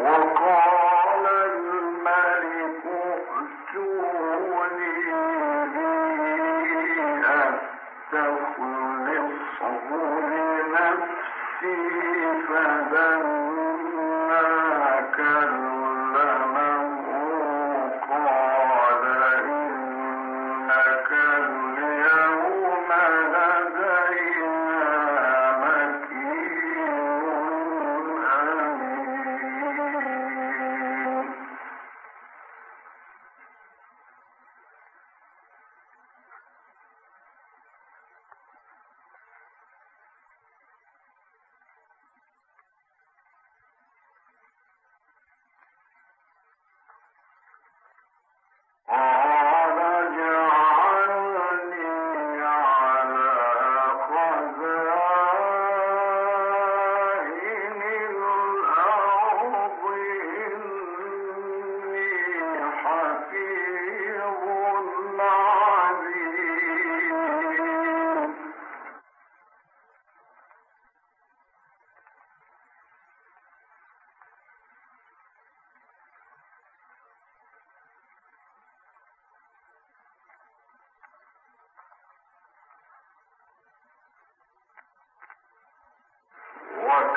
ولا Uh,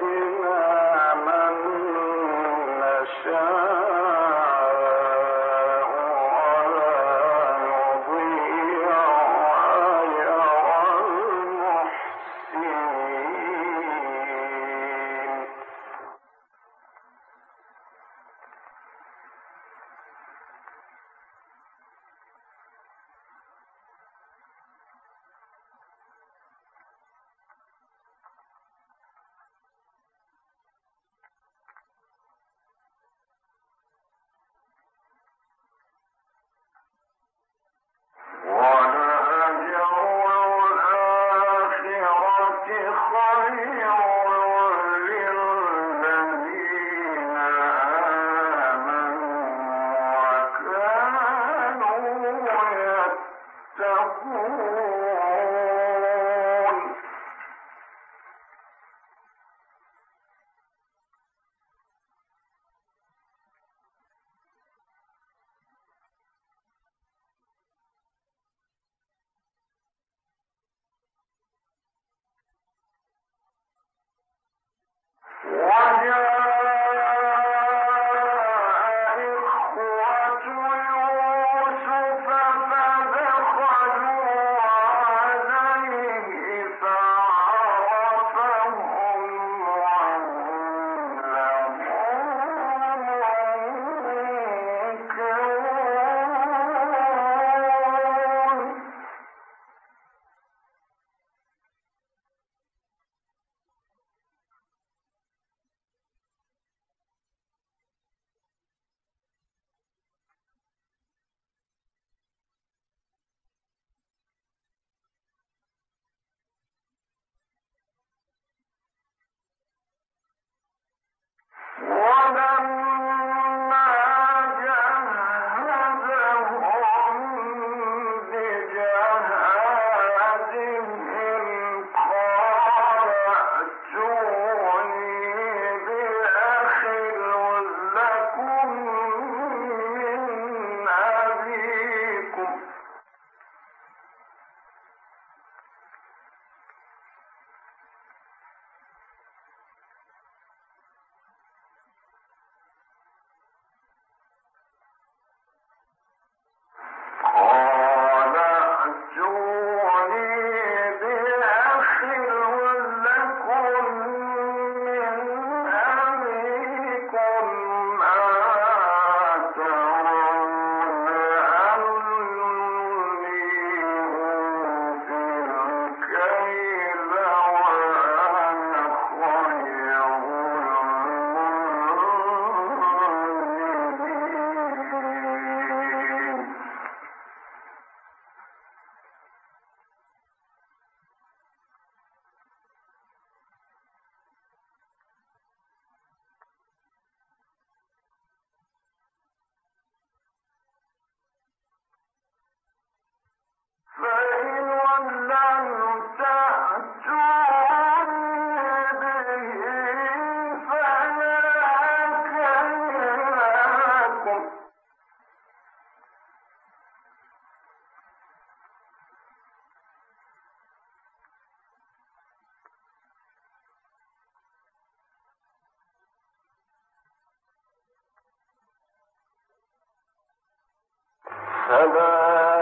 sin Fire! فلا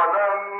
ولما